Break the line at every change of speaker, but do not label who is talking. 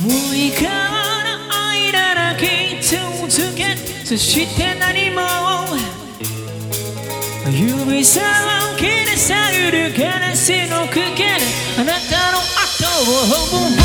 6日か間愛だらけ
続けそして何も指先で去る悲しの空け。あなたの後
を